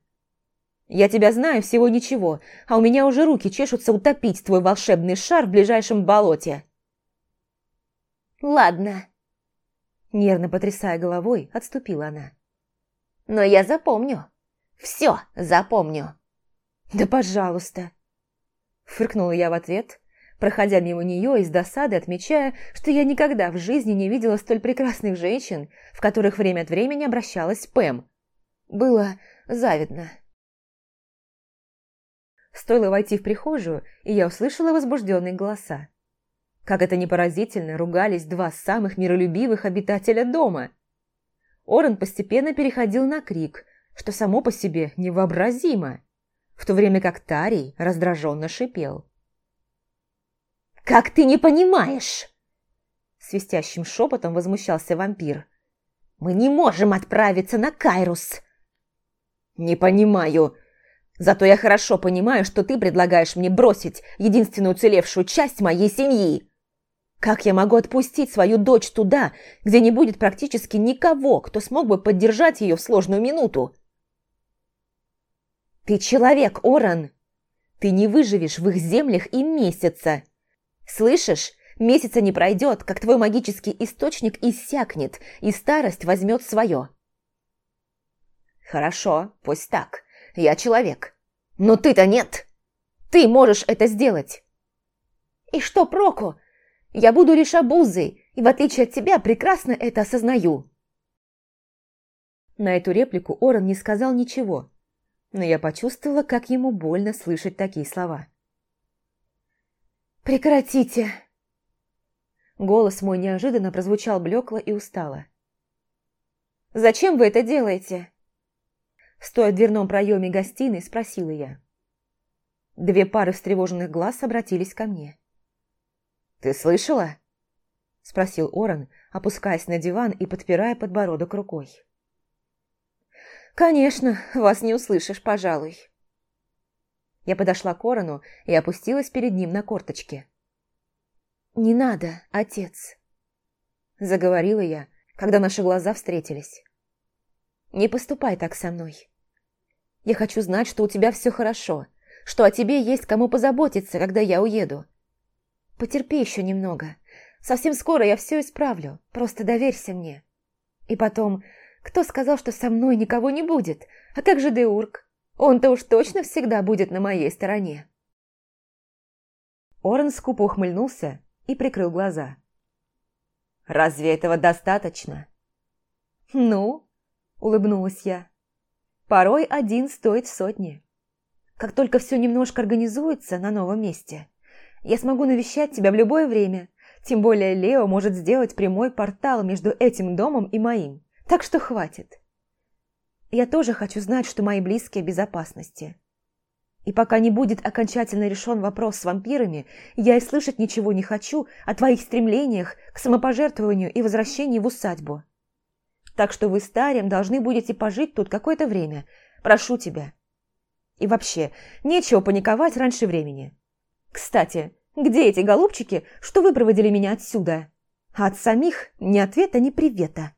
S2: Я тебя знаю всего ничего, а у меня уже руки чешутся утопить твой волшебный шар в ближайшем болоте. Ладно. Нервно потрясая головой, отступила она. Но я запомню. Все запомню. Да пожалуйста. Фыркнула я в ответ, проходя мимо нее из досады, отмечая, что я никогда в жизни не видела столь прекрасных женщин, в которых время от времени обращалась Пэм. Было завидно. Стоило войти в прихожую, и я услышала возбужденные голоса. Как это не поразительно, ругались два самых миролюбивых обитателя дома. Орен постепенно переходил на крик, что само по себе невообразимо, в то время как Тарий раздраженно шипел. «Как ты не понимаешь?» Свистящим шепотом возмущался вампир. «Мы не можем отправиться на Кайрус!» «Не понимаю. Зато я хорошо понимаю, что ты предлагаешь мне бросить единственную уцелевшую часть моей семьи. Как я могу отпустить свою дочь туда, где не будет практически никого, кто смог бы поддержать ее в сложную минуту?» «Ты человек, Оран. Ты не выживешь в их землях и месяца!» Слышишь, месяца не пройдет, как твой магический источник иссякнет, и старость возьмет свое. Хорошо, пусть так. Я человек. Но ты-то нет. Ты можешь это сделать. И что проку? Я буду лишь обузой, и в отличие от тебя прекрасно это осознаю. На эту реплику Оран не сказал ничего, но я почувствовала, как ему больно слышать такие слова. «Прекратите!» Голос мой неожиданно прозвучал блекло и устало. «Зачем вы это делаете?» Стоя в дверном проеме гостиной, спросила я. Две пары встревоженных глаз обратились ко мне. «Ты слышала?» Спросил Оран, опускаясь на диван и подпирая подбородок рукой. «Конечно, вас не услышишь, пожалуй». Я подошла к Корону и опустилась перед ним на корточки. «Не надо, отец», – заговорила я, когда наши глаза встретились. «Не поступай так со мной. Я хочу знать, что у тебя все хорошо, что о тебе есть кому позаботиться, когда я уеду. Потерпи еще немного. Совсем скоро я все исправлю, просто доверься мне. И потом, кто сказал, что со мной никого не будет? А как же Деург? Он-то уж точно всегда будет на моей стороне. Орен скупо ухмыльнулся и прикрыл глаза. «Разве этого достаточно?»
S1: «Ну?» – улыбнулась я. «Порой один стоит сотни. Как только все немножко организуется на новом месте, я смогу навещать тебя в любое время, тем более Лео может сделать прямой портал между этим домом и моим, так что хватит. Я тоже хочу знать, что мои близкие в безопасности. И пока не будет окончательно решен вопрос с вампирами, я и слышать ничего не хочу о твоих стремлениях к самопожертвованию и возвращению в усадьбу. Так что вы с Тарием должны будете пожить тут какое-то время. Прошу тебя. И вообще, нечего паниковать раньше времени. Кстати, где эти голубчики, что вы проводили меня отсюда? А от самих ни ответа, ни привета.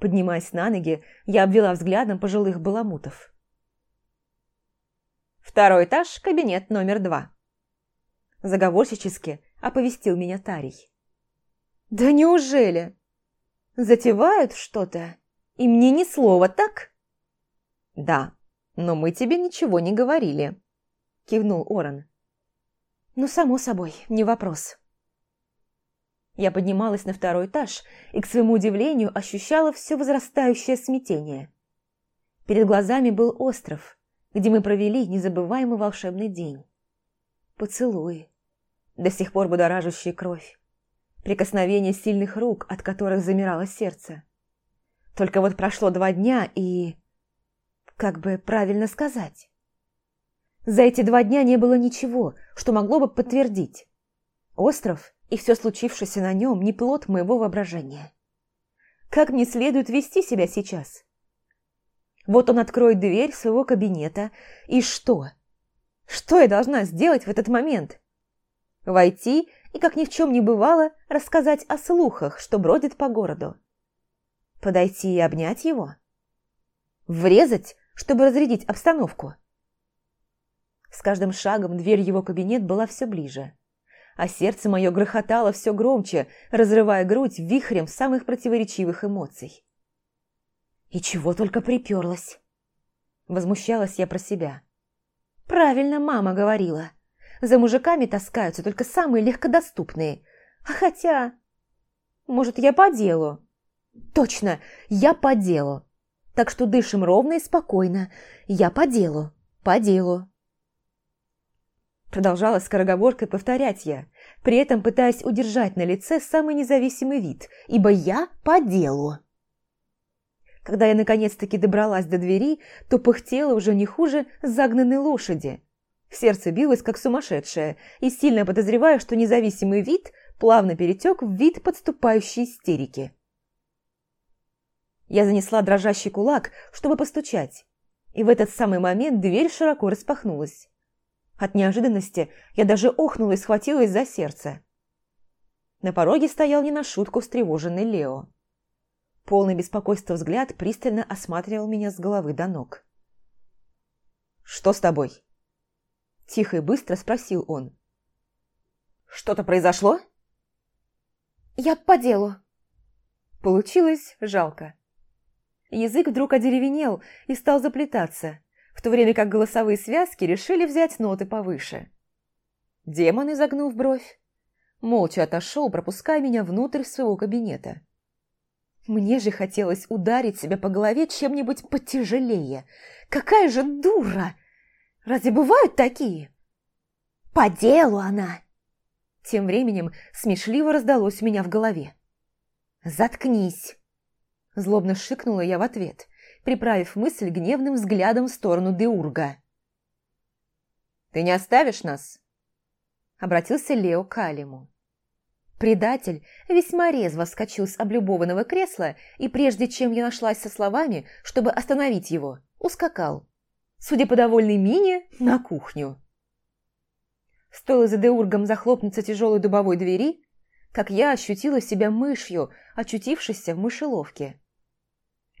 S1: Поднимаясь на ноги, я обвела взглядом пожилых баламутов. Второй этаж, кабинет номер два. Заговорщически оповестил меня Тарий. «Да неужели? Затевают что-то? И мне ни слова, так?» «Да, но мы тебе ничего не говорили», – кивнул Оран. «Ну, само собой, не вопрос». Я поднималась на второй этаж и, к своему удивлению, ощущала все возрастающее смятение. Перед глазами был остров, где мы провели незабываемый волшебный день. Поцелуи, до сих пор будоражащие кровь, прикосновение сильных рук, от которых замирало сердце. Только вот прошло два дня и... Как бы правильно сказать? За эти два дня не было ничего, что могло бы подтвердить. Остров и все случившееся на нем не плод моего воображения. Как мне следует вести себя сейчас? Вот он откроет дверь своего кабинета, и что? Что я должна сделать в этот момент? Войти и, как ни в чем не бывало, рассказать о слухах, что бродит по городу. Подойти и обнять его? Врезать, чтобы разрядить обстановку? С каждым шагом дверь его кабинет была все ближе а сердце мое грохотало все громче, разрывая грудь вихрем самых противоречивых эмоций. И чего только приперлась. Возмущалась я про себя. Правильно мама говорила. За мужиками таскаются только самые легкодоступные. А хотя... Может, я по делу? Точно, я по делу. Так что дышим ровно и спокойно. Я по делу, по делу. Продолжала скороговоркой повторять я, при этом пытаясь удержать на лице самый независимый вид, ибо я по делу. Когда я наконец-таки добралась до двери, то пыхтела уже не хуже загнанной лошади. Сердце билось, как сумасшедшее, и сильно подозреваю, что независимый вид плавно перетек в вид подступающей истерики. Я занесла дрожащий кулак, чтобы постучать, и в этот самый момент дверь широко распахнулась. От неожиданности я даже охнула и схватилась за сердце. На пороге стоял не на шутку встревоженный Лео. Полный беспокойства взгляд пристально осматривал меня с головы до ног. «Что с тобой?» Тихо и быстро спросил он. «Что-то произошло?» «Я по делу». Получилось жалко. Язык вдруг одеревенел и стал заплетаться, в то время как голосовые связки решили взять ноты повыше. Демон, изогнув бровь, молча отошел, пропуская меня внутрь своего кабинета. Мне же хотелось ударить себя по голове чем-нибудь потяжелее. Какая же дура! Разве бывают такие? По делу она! Тем временем смешливо раздалось у меня в голове. «Заткнись!» Злобно шикнула я в ответ приправив мысль гневным взглядом в сторону Деурга. «Ты не оставишь нас?» Обратился Лео к Алиму. Предатель весьма резво вскочил с облюбованного кресла и, прежде чем я нашлась со словами, чтобы остановить его, ускакал. Судя по довольной мине, на кухню. Стоило за Деургом захлопнуться тяжелой дубовой двери, как я ощутила себя мышью, очутившейся в мышеловке.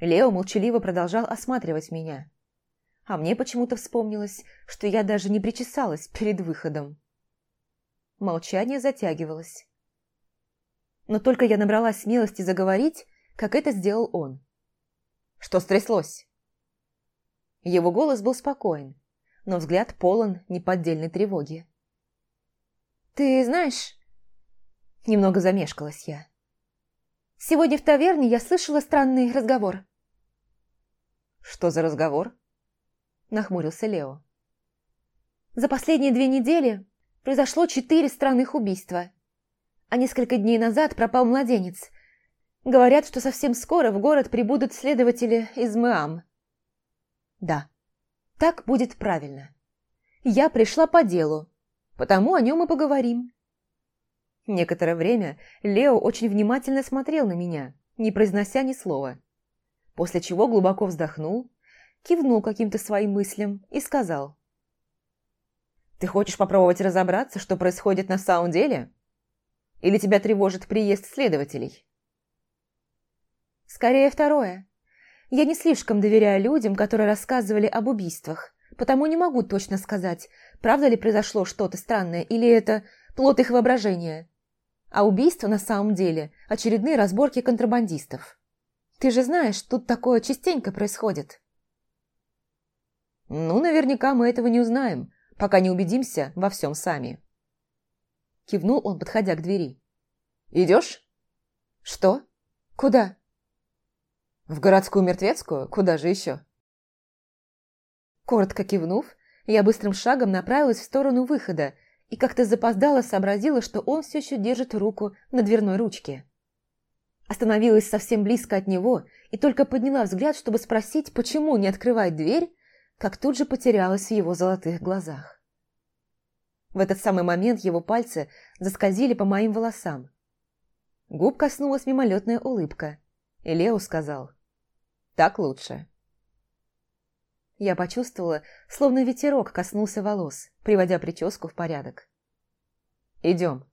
S1: Лео молчаливо продолжал осматривать меня. А мне почему-то вспомнилось, что я даже не причесалась перед выходом. Молчание затягивалось. Но только я набралась смелости заговорить, как это сделал он. «Что стряслось?» Его голос был спокоен, но взгляд полон неподдельной тревоги. «Ты знаешь...» Немного замешкалась я.
S2: Сегодня в таверне я слышала странный разговор».
S1: «Что за разговор?» – нахмурился Лео.
S2: «За последние две недели произошло четыре странных убийства. А несколько дней назад пропал младенец. Говорят, что совсем скоро в город прибудут следователи из МЭАМ». «Да, так будет правильно. Я пришла по делу, потому о нем и поговорим».
S1: Некоторое время Лео очень внимательно смотрел на меня, не произнося ни слова. После чего глубоко вздохнул, кивнул каким-то своим мыслям и сказал. «Ты хочешь попробовать разобраться, что происходит на самом деле? Или тебя тревожит приезд следователей?»
S2: «Скорее второе. Я не слишком доверяю людям, которые рассказывали об убийствах, потому не могу точно сказать, правда ли произошло что-то странное или это плод их воображения. А убийство на самом деле – очередные разборки контрабандистов. Ты же знаешь, тут такое частенько происходит.
S1: Ну, наверняка мы этого не узнаем, пока не убедимся во всем сами. Кивнул он, подходя к двери. Идешь?
S2: Что? Куда?
S1: В городскую мертвецкую? Куда же еще?
S2: Коротко кивнув, я быстрым шагом направилась в сторону выхода и как-то запоздала сообразила, что он все еще держит руку на дверной ручке. Остановилась совсем близко от него и только подняла взгляд, чтобы спросить, почему не открывает дверь, как тут же потерялась в его золотых глазах. В этот самый момент его пальцы заскользили по моим волосам. Губ коснулась мимолетная улыбка, и Лео сказал «Так лучше». Я почувствовала, словно ветерок коснулся волос, приводя прическу в порядок.
S1: «Идем».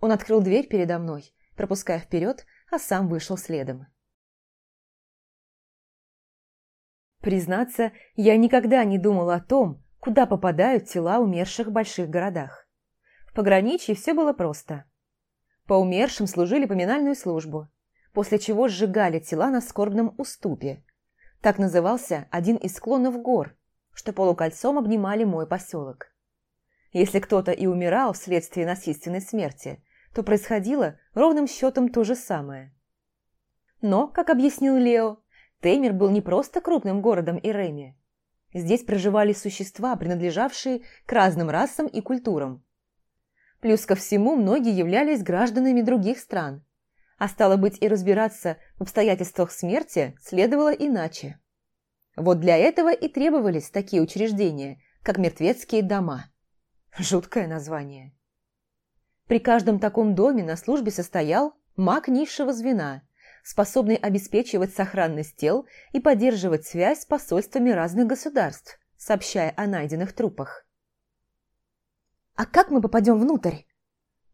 S2: Он открыл дверь передо мной, пропуская вперед, а сам вышел следом. Признаться, я никогда не думала о том, куда попадают тела умерших в больших городах. В пограничье все было просто. По умершим служили поминальную службу, после чего сжигали тела на скорбном уступе, так назывался один из склонов гор, что полукольцом обнимали мой поселок. Если кто-то и умирал вследствие насильственной смерти, то происходило ровным счетом то же самое. Но, как объяснил Лео, Теймер был не просто крупным городом Иреме. Здесь проживали существа, принадлежавшие к разным расам и культурам. Плюс ко всему, многие являлись гражданами других стран, а стало быть и разбираться в обстоятельствах смерти следовало иначе. Вот для этого и требовались такие учреждения, как мертвецкие дома. Жуткое название. При каждом таком доме на службе состоял маг низшего звена, способный обеспечивать сохранность тел и поддерживать связь с посольствами разных государств, сообщая о найденных трупах. «А как мы попадем внутрь?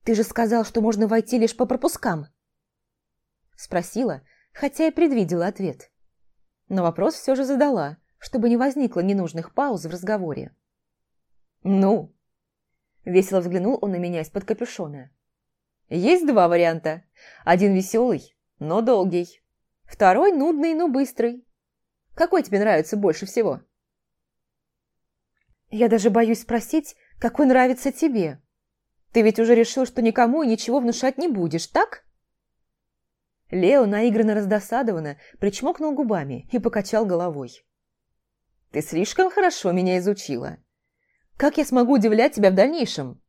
S2: Ты же сказал, что можно войти лишь по пропускам», Спросила, хотя и предвидела ответ. Но вопрос все же задала, чтобы не возникло ненужных пауз в разговоре. «Ну?» Весело взглянул он на меня из-под капюшона. «Есть два варианта. Один веселый, но долгий. Второй нудный, но быстрый. Какой тебе нравится больше всего?» «Я даже боюсь спросить, какой нравится тебе. Ты ведь уже решил, что никому и ничего внушать не будешь, так?» Лео наигранно раздосадованно причмокнул губами и покачал головой. «Ты слишком хорошо меня изучила. Как я смогу удивлять тебя в дальнейшем?»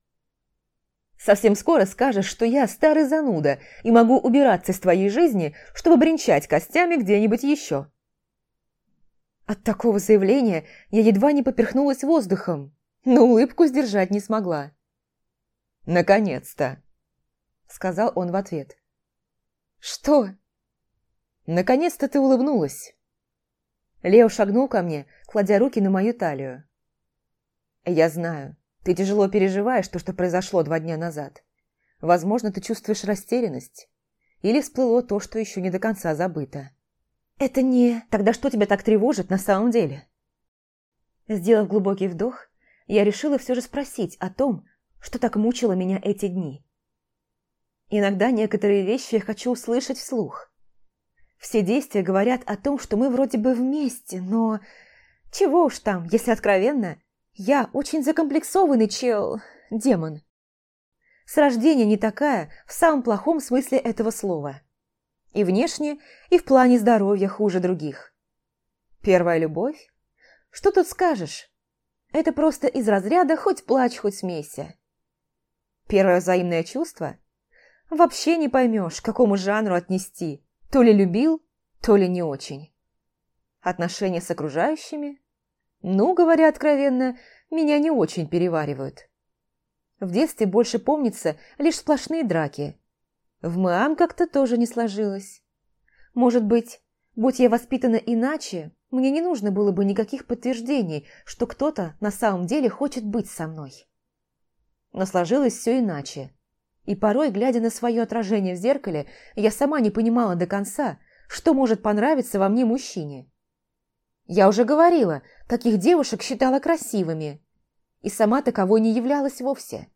S2: «Совсем скоро скажешь, что я старый зануда и могу убираться из твоей жизни, чтобы бренчать костями где-нибудь еще». От такого заявления я едва не поперхнулась воздухом, но улыбку сдержать не смогла.
S1: «Наконец-то!» — сказал он в ответ.
S2: «Что?»
S1: «Наконец-то ты улыбнулась!»
S2: Лео шагнул ко мне, кладя руки на мою талию.
S1: «Я знаю, ты тяжело переживаешь то, что произошло два дня назад. Возможно, ты чувствуешь растерянность. Или всплыло то, что еще не до конца забыто».
S2: «Это не... Тогда что тебя так тревожит на самом деле?» Сделав глубокий вдох, я решила все же спросить о том, что так мучило меня эти дни. Иногда некоторые вещи я хочу услышать вслух. Все действия говорят о том, что мы вроде бы вместе, но... Чего уж там, если откровенно, я очень закомплексованный чел... демон. с рождения не такая в самом плохом смысле этого слова. И внешне, и в плане здоровья хуже других. Первая любовь? Что тут скажешь? Это просто из разряда хоть плачь, хоть смейся. Первое взаимное чувство? Вообще не поймешь, к какому жанру отнести. То ли любил, то ли не очень. Отношения с окружающими? Ну, говоря откровенно, меня не очень переваривают. В детстве больше помнится лишь сплошные драки. В МАМ как-то тоже не сложилось. Может быть, будь я воспитана иначе, мне не нужно было бы никаких подтверждений, что кто-то на самом деле хочет быть со мной. Но сложилось все иначе. И порой, глядя на свое отражение в зеркале, я сама не понимала до конца, что может понравиться во мне мужчине. Я уже говорила, каких девушек считала красивыми, и сама таковой не являлась вовсе.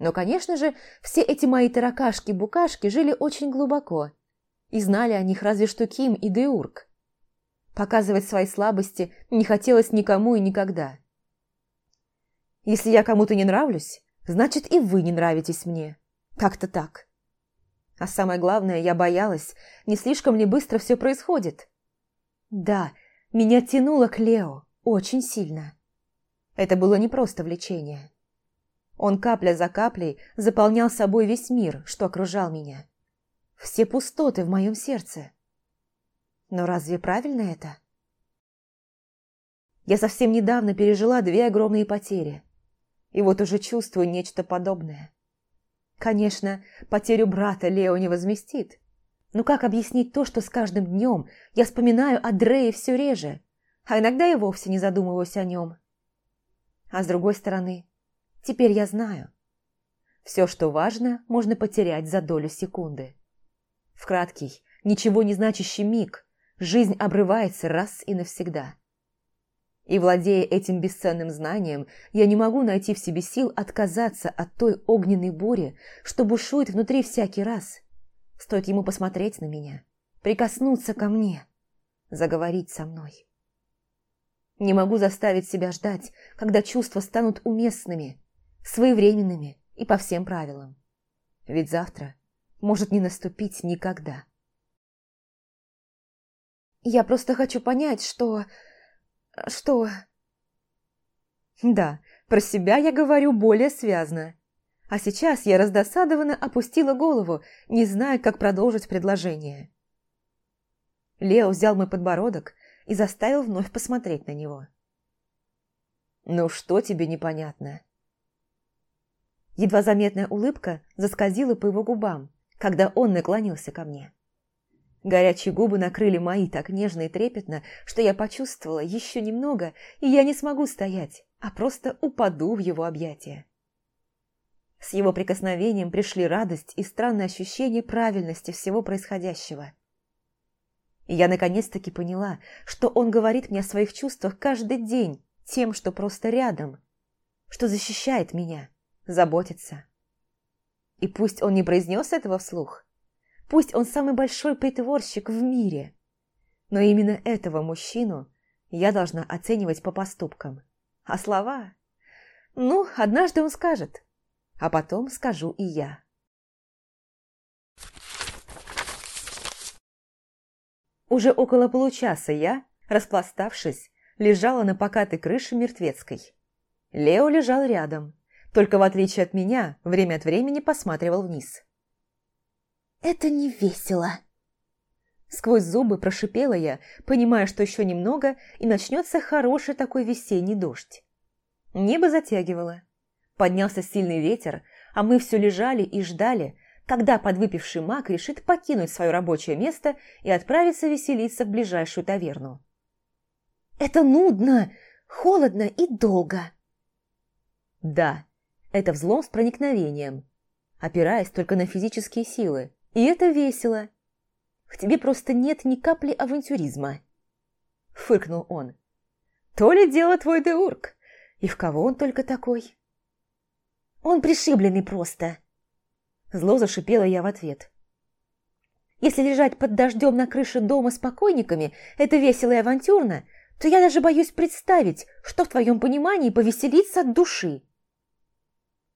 S2: Но, конечно же, все эти мои таракашки-букашки жили очень глубоко, и знали о них разве что Ким и Деург. Показывать свои слабости не хотелось никому и никогда. Если я кому-то не нравлюсь, значит и вы не нравитесь мне. Как-то так. А самое главное, я боялась, не слишком ли быстро все происходит. Да, меня тянуло к Лео очень сильно. Это было не просто влечение. Он капля за каплей заполнял собой весь мир, что окружал меня. Все пустоты в моем сердце. Но разве правильно это? Я совсем недавно пережила две огромные потери. И вот уже чувствую нечто подобное. Конечно, потерю брата Лео не возместит. Но как объяснить то, что с каждым днем я вспоминаю о Дрее все реже, а иногда и вовсе не задумываюсь о нем? А с другой стороны, теперь я знаю. Все, что важно, можно потерять за долю секунды. В краткий, ничего не значащий миг Жизнь обрывается раз и навсегда. И, владея этим бесценным знанием, я не могу найти в себе сил отказаться от той огненной бури, что бушует внутри всякий раз. Стоит ему посмотреть на меня, прикоснуться ко мне, заговорить со мной. Не могу заставить себя ждать, когда чувства станут уместными, своевременными и по всем правилам. Ведь завтра может не наступить никогда. Я просто хочу понять, что... что... Да, про себя я говорю более связно. А сейчас я раздосадованно опустила голову, не зная, как продолжить предложение. Лео взял мой подбородок и заставил вновь посмотреть на него. «Ну что тебе непонятно?» Едва заметная улыбка заскользила по его губам, когда он наклонился ко мне. Горячие губы накрыли мои так нежно и трепетно, что я почувствовала еще немного, и я не смогу стоять, а просто упаду в его объятия. С его прикосновением пришли радость и странное ощущение правильности всего происходящего. И я наконец-таки поняла, что он говорит мне о своих чувствах каждый день, тем, что просто рядом, что защищает меня, заботится. И пусть он не произнес этого вслух, Пусть он самый большой притворщик в мире. Но именно этого мужчину я должна оценивать по поступкам. А слова? Ну, однажды он скажет, а потом скажу и я. Уже около получаса я, распластавшись, лежала на покатой крыше мертвецкой. Лео лежал рядом, только в отличие от меня, время от времени посматривал вниз.
S3: «Это не весело!»
S2: Сквозь зубы прошипела я, понимая, что еще немного, и начнется хороший такой весенний дождь. Небо затягивало. Поднялся сильный ветер, а мы все лежали и ждали, когда подвыпивший маг решит покинуть свое рабочее место и отправиться веселиться в ближайшую таверну.
S3: «Это нудно, холодно и долго!»
S2: «Да, это взлом с проникновением, опираясь только на физические силы, и это весело. В тебе просто нет ни капли авантюризма. Фыркнул он. То ли дело твой Деург. И в кого он только такой?
S3: Он пришибленный просто.
S2: Зло зашипела я в ответ. Если лежать под дождем на крыше дома с покойниками – это весело и авантюрно, то я даже боюсь представить, что в твоем понимании повеселиться от души.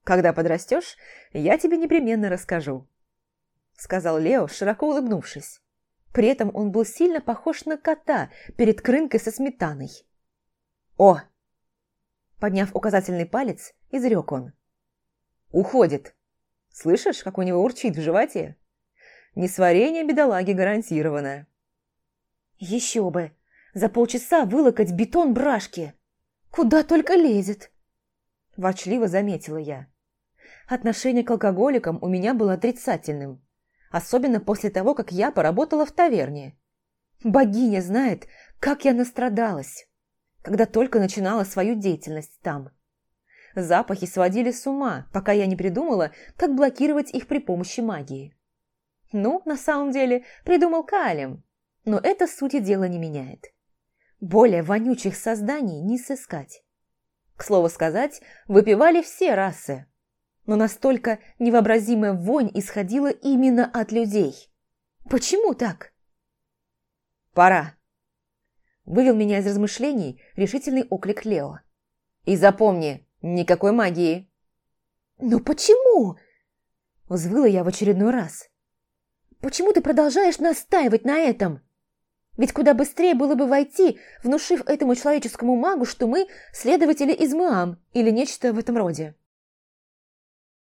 S1: Когда подрастешь, я тебе непременно расскажу», — сказал Лео, широко улыбнувшись. При этом он был сильно похож на кота перед крынкой со сметаной. «О!» Подняв указательный палец, изрек он. «Уходит. Слышишь, как у него урчит в животе? Несварение бедолаги гарантировано».
S3: «Еще бы! За полчаса вылокать бетон брашки! Куда только лезет!»
S1: Ворчливо заметила я. Отношение к алкоголикам у меня было отрицательным. Особенно после того, как я поработала в таверне. Богиня знает, как я настрадалась, когда только начинала свою деятельность там. Запахи сводили с ума, пока я не придумала, как блокировать их при помощи магии. Ну, на самом деле, придумал Калем, но это сути дела не меняет. Более вонючих созданий не сыскать. К слову сказать, выпивали все расы, но настолько невообразимая вонь исходила именно от людей. Почему так? «Пора!» Вывел меня из размышлений решительный оклик Лео. «И запомни, никакой магии!»
S3: «Но почему?»
S1: Взвыла я в очередной раз.
S3: «Почему ты продолжаешь настаивать на этом? Ведь куда быстрее было бы войти, внушив этому человеческому магу, что мы следователи из МИАМ или нечто в этом роде».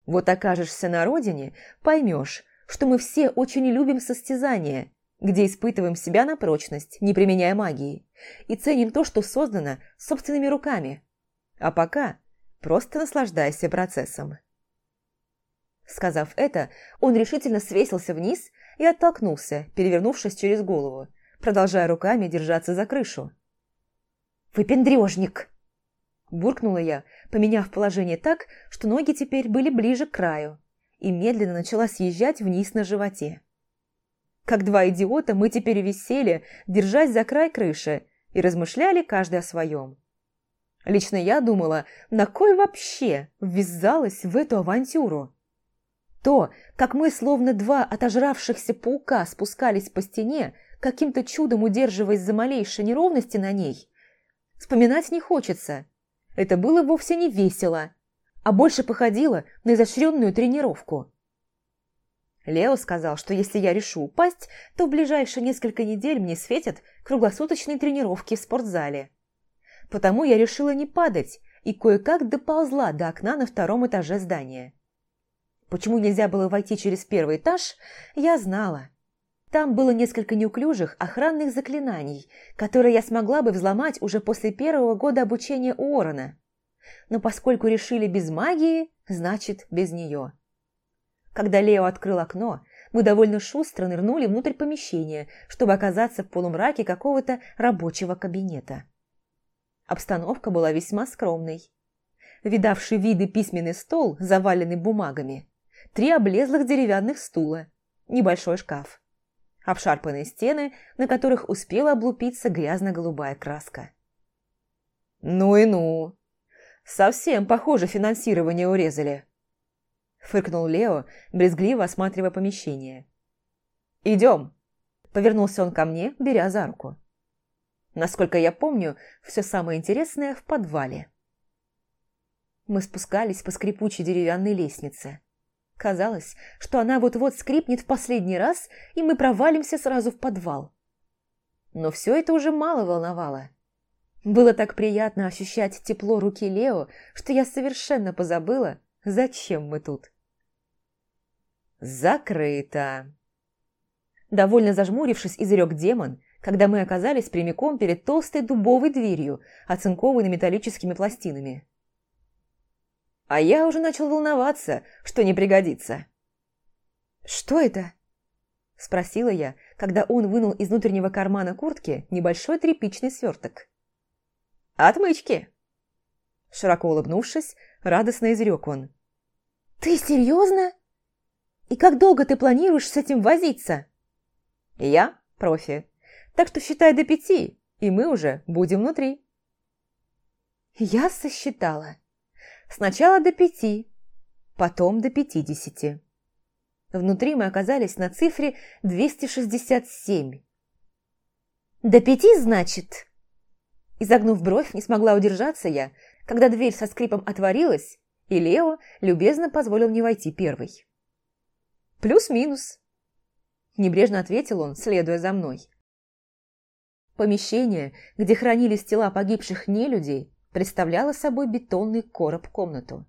S1: Вот окажешься на родине, поймешь, что мы все очень любим состязания, где испытываем себя на прочность, не применяя магии, и ценим то, что создано собственными руками. А пока просто наслаждайся процессом. Сказав это, он решительно свесился вниз и оттолкнулся, перевернувшись через голову, продолжая руками держаться за крышу.
S3: «Выпендрежник!»
S1: Буркнула я, поменяв положение так, что ноги теперь были ближе к краю, и медленно начала съезжать вниз на животе. Как два идиота мы теперь висели, держась за край крыши, и размышляли каждый о своем. Лично я думала, на кой вообще ввязалась в эту авантюру? То, как мы, словно два отожравшихся паука, спускались по стене, каким-то чудом удерживаясь за малейшие неровности на ней, вспоминать не хочется, это было вовсе не весело, а больше походило на изощренную тренировку. Лео сказал, что если я решу упасть, то в ближайшие несколько недель мне светят круглосуточные тренировки в спортзале. Потому я решила не падать и кое-как доползла до окна на втором этаже здания. Почему нельзя было войти через первый этаж, я знала. Там было несколько неуклюжих охранных заклинаний, которые я смогла бы взломать уже после первого года обучения у Орона. Но поскольку решили без магии, значит без нее. Когда Лео открыл окно, мы довольно шустро нырнули внутрь помещения, чтобы оказаться в полумраке какого-то рабочего кабинета. Обстановка была весьма скромной. Видавший виды письменный стол, заваленный бумагами, три облезлых деревянных стула, небольшой шкаф обшарпанные стены, на которых успела облупиться грязно-голубая краска. «Ну и ну! Совсем, похоже, финансирование урезали!» Фыркнул Лео, брезгливо осматривая помещение. «Идем!» – повернулся он ко мне, беря за руку. Насколько я помню, все самое интересное в подвале. Мы спускались по скрипучей деревянной лестнице. Казалось, что она вот-вот скрипнет в последний раз, и мы провалимся сразу в подвал. Но все это уже мало волновало. Было так приятно ощущать тепло руки Лео, что я совершенно позабыла, зачем мы тут. «Закрыто!» Довольно зажмурившись, изрек демон, когда мы оказались прямиком перед толстой дубовой дверью, оцинкованной металлическими пластинами. А я уже начал волноваться, что не пригодится. «Что это?» – спросила я, когда он вынул из внутреннего кармана куртки небольшой тряпичный сверток. «Отмычки!» Широко улыбнувшись, радостно изрек он.
S3: «Ты серьезно? И как долго ты планируешь с этим возиться?»
S1: «Я профи, так что считай до пяти, и мы уже будем внутри». Я сосчитала. Сначала до пяти, потом до пятидесяти. Внутри мы оказались на цифре 267.
S3: «До пяти, значит?»
S1: Изогнув бровь, не смогла удержаться я, когда дверь со скрипом отворилась,
S2: И Лео любезно позволил мне войти первый. «Плюс-минус», – небрежно ответил он, следуя за мной. Помещение, где хранились тела погибших нелюдей, представляло собой бетонный короб-комнату.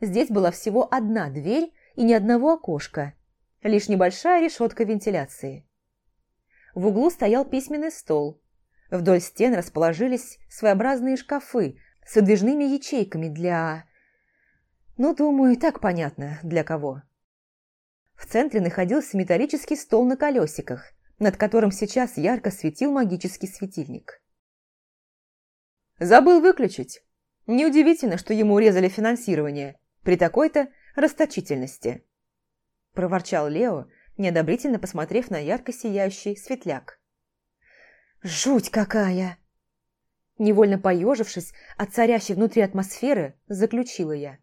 S2: Здесь была всего одна дверь и ни одного окошка, лишь небольшая решетка вентиляции. В углу стоял письменный стол. Вдоль стен расположились своеобразные шкафы с выдвижными ячейками для... Ну, думаю, и так понятно, для кого. В центре находился металлический стол на колесиках, над которым сейчас ярко светил магический светильник. Забыл выключить. Неудивительно, что ему урезали финансирование при такой-то расточительности. Проворчал Лео, неодобрительно посмотрев на ярко сияющий светляк. «Жуть какая!» Невольно поежившись от царящей внутри атмосферы, заключила я.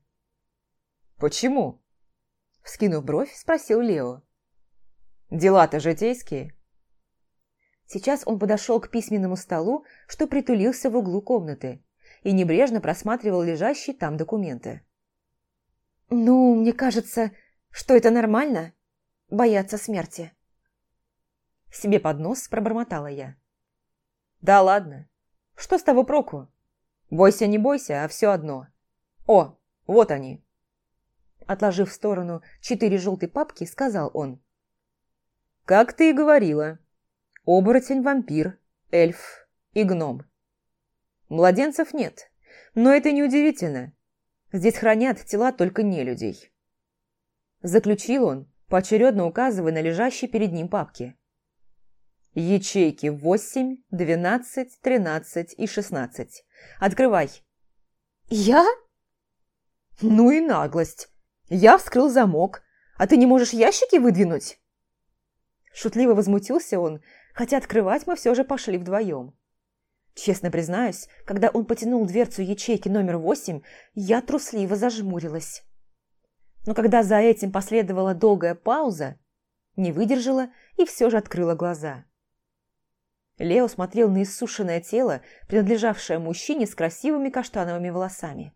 S2: «Почему?» Вскинув бровь, спросил Лео. «Дела-то житейские». Сейчас он подошел к письменному столу, что притулился в углу комнаты, и небрежно просматривал лежащие там документы. «Ну, мне кажется, что это нормально – бояться смерти». Себе под нос пробормотала я. «Да ладно. Что с того проку? Бойся, не бойся, а все одно. О, вот они». Отложив в сторону четыре желтые папки, сказал он. «Как ты и говорила, оборотень-вампир, эльф и гном. Младенцев нет, но это неудивительно. Здесь хранят тела только не людей. Заключил он, поочередно указывая на лежащие перед ним папки. Ячейки 8, 12, 13 и 16. Открывай. Я? Ну и наглость. Я вскрыл замок, а ты не можешь ящики выдвинуть? Шутливо возмутился он, хотя открывать мы все же пошли вдвоем. Честно признаюсь, когда он потянул дверцу ячейки номер восемь, я трусливо зажмурилась. Но когда за этим последовала долгая пауза, не выдержала и все же открыла глаза. Лео смотрел на иссушенное тело, принадлежавшее мужчине с красивыми каштановыми волосами.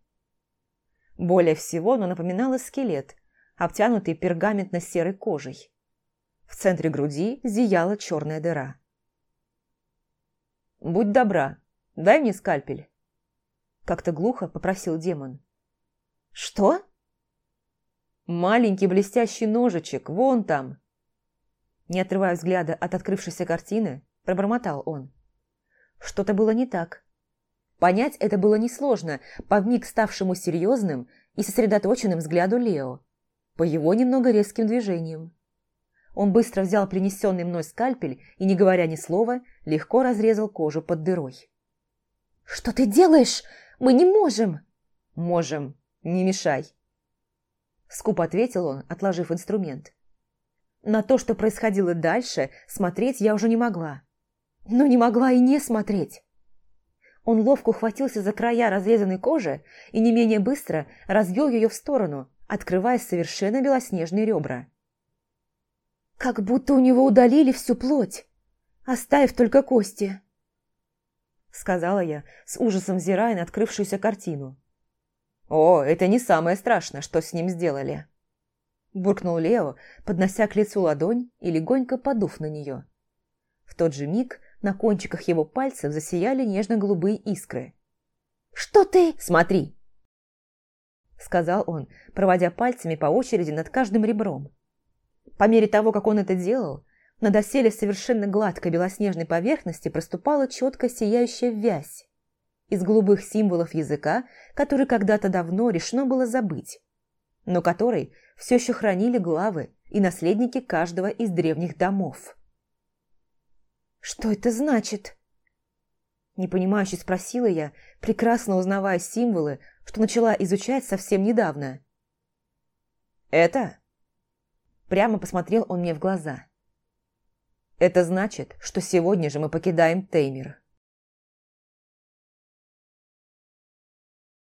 S2: Более всего оно напоминало скелет, обтянутый пергаментно-серой кожей. В центре груди зияла черная дыра. «Будь добра, дай мне скальпель», – как-то глухо попросил демон. «Что?» «Маленький блестящий ножичек, вон там!» Не отрывая взгляда от открывшейся картины, пробормотал он. Что-то было не так. Понять это было несложно по вмиг ставшему серьезным и сосредоточенным взгляду Лео, по его немного резким движениям. Он быстро взял принесенный мной скальпель и, не говоря ни слова, легко разрезал кожу под дырой. «Что ты делаешь? Мы не можем!» «Можем. Не мешай!» Скупо ответил он, отложив инструмент. На то, что происходило дальше, смотреть я уже не могла. Но не могла и не смотреть. Он ловко ухватился за края разрезанной кожи и не менее быстро развел ее в сторону, открывая совершенно белоснежные ребра. Как будто у него удалили всю плоть, оставив только кости. Сказала я, с ужасом взирая на открывшуюся картину. «О, это не самое страшное, что с ним сделали!» Буркнул Лео, поднося к лицу ладонь и легонько подув на нее. В тот же миг на кончиках его пальцев засияли нежно-голубые искры. «Что ты?» «Смотри!» Сказал он, проводя пальцами по очереди над каждым ребром. По мере того, как он это делал, на доселе совершенно гладкой белоснежной поверхности проступала четко сияющая вязь из голубых символов языка, который когда-то давно решено было забыть, но который все еще хранили главы и наследники каждого из древних домов. «Что это значит?» Непонимающе спросила я, прекрасно узнавая символы, что начала изучать совсем недавно. «Это?» Прямо посмотрел он мне в глаза. «Это значит, что сегодня же мы покидаем Теймер».